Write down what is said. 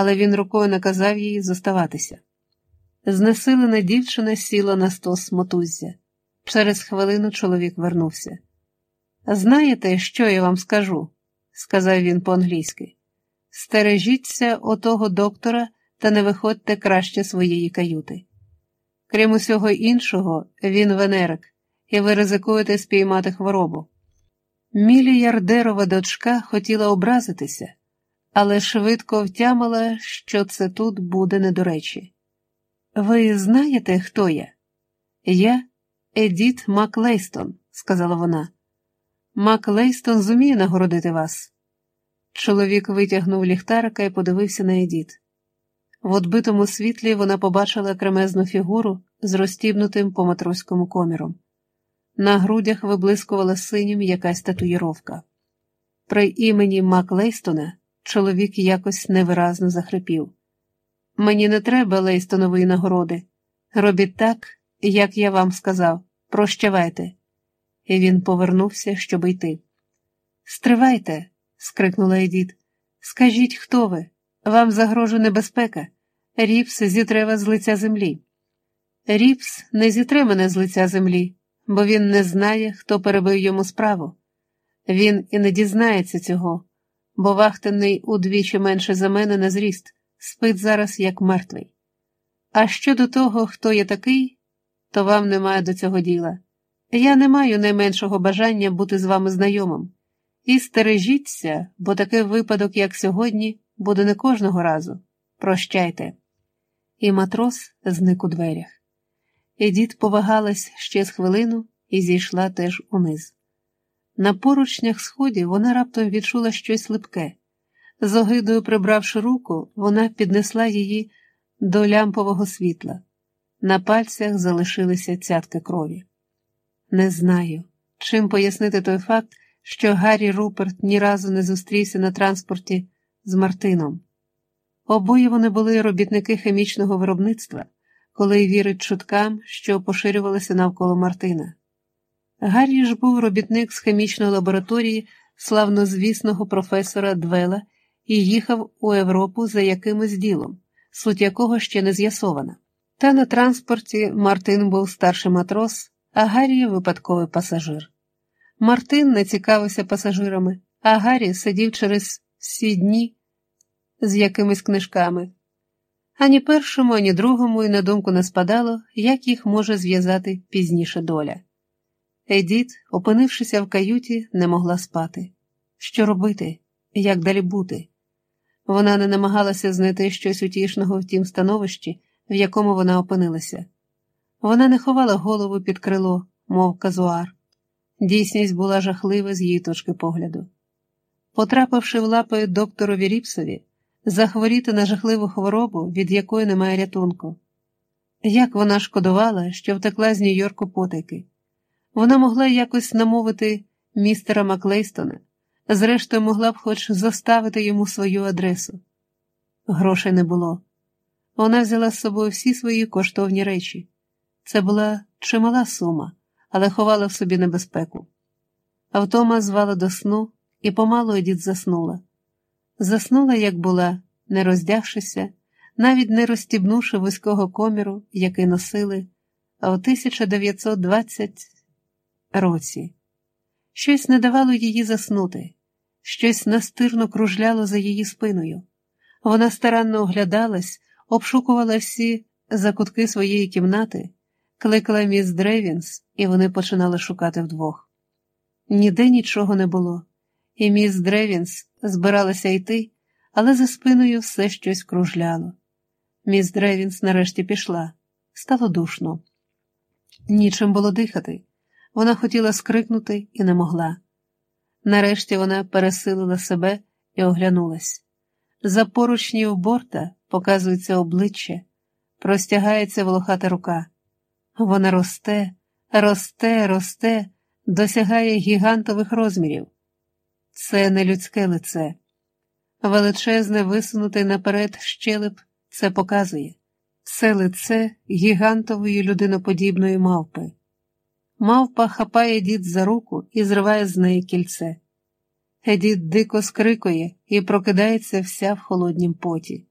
але він рукою наказав їй зоставатися. Знесилена дівчина сіла на стос мотуззя. Через хвилину чоловік вернувся. Знаєте, що я вам скажу? сказав він по-англійськи. Стережіться отого доктора та не виходьте краще своєї каюти. Крім усього іншого, він венерик, і ви ризикуєте спіймати хворобу. Міліярдерова дочка хотіла образитися, але швидко втямила, що це тут буде не до речі. Ви знаєте, хто я? Я Едіт Маклейстон, сказала вона. Маклейстон зуміє нагородити вас. Чоловік витягнув ліхтарика і подивився на Едіт. В отбитому світлі вона побачила кремезну фігуру з розтібнутим по матроському коміром. На грудях виблискувала синім якась татуїровка. При імені Мак Лейстона чоловік якось невиразно захрипів. Мені не треба Лейстонової нагороди. Робіть так, як я вам сказав. Прощавайте. І він повернувся, щоб йти. Стривайте, скрикнула Едіт. Скажіть, хто ви? Вам загрожує небезпека. Ріпс зітре вас з лиця землі. Ріпс не зітре мене з лиця землі, бо він не знає, хто перебив йому справу. Він і не дізнається цього, бо вахтенний удвічі менше за мене на зріст, спить зараз як мертвий. А щодо того, хто я такий, то вам немає до цього діла. Я не маю найменшого бажання бути з вами знайомим. І стережіться, бо такий випадок, як сьогодні, буде не кожного разу. Прощайте. І матрос зник у дверях. Едіт повагалась ще з хвилину і зійшла теж униз. На поручнях сходів вона раптом відчула щось липке. З огидою прибравши руку, вона піднесла її до лямпового світла. На пальцях залишилися цятки крові. Не знаю, чим пояснити той факт, що Гаррі Руперт ні разу не зустрівся на транспорті з Мартином. Обоє вони були робітники хімічного виробництва, коли вірить чуткам, що поширювалися навколо Мартина. Гаррі ж був робітник з хімічної лабораторії славнозвісного професора Двела і їхав у Європу за якимось ділом, суть якого ще не з'ясована. Та на транспорті Мартин був старший матрос, а Гаррі випадковий пасажир. Мартин не цікавився пасажирами, а Гаррі сидів через всі дні з якимись книжками. Ані першому, ані другому і на думку не спадало, як їх може зв'язати пізніше доля. Едіт, опинившися в каюті, не могла спати. Що робити, як далі бути? Вона не намагалася знайти щось утішного в тім становищі, в якому вона опинилася. Вона не ховала голову під крило, мов казуар. Дійсність була жахлива з її точки погляду. Потрапивши в лапи докторові Ріпсові, захворіти на жахливу хворобу, від якої немає рятунку. Як вона шкодувала, що втекла з Нью-Йорку потайки. Вона могла якось намовити містера Маклейстона, зрештою, могла б хоч заставити йому свою адресу. Грошей не було. Вона взяла з собою всі свої коштовні речі. Це була чимала сума, але ховала в собі небезпеку. Автома звала до сну і помалу Едіт заснула. Заснула, як була, не роздягшися, навіть не розстібнувши вузького коміру, який носили, а в 1920 році. Щось не давало її заснути, щось настирно кружляло за її спиною. Вона старанно оглядалась, обшукувала всі закутки своєї кімнати, кликала міс Древінс, і вони починали шукати вдвох. Ніде нічого не було, і міс Древінс збиралася йти, але за спиною все щось кружляло. Міс Древінс нарешті пішла, стало душно. Нічим було дихати. Вона хотіла скрикнути і не могла. Нарешті вона пересилила себе і оглянулась. За поручнів борта показується обличчя, простягається волохата рука. Вона росте, росте, росте, досягає гігантових розмірів. Це не людське лице. Величезне висунутий наперед щелеп це показує. Це лице гігантової людиноподібної мавпи. Мавпа хапає дід за руку і зриває з неї кільце. Едіт дико скрикує і прокидається вся в холоднім поті.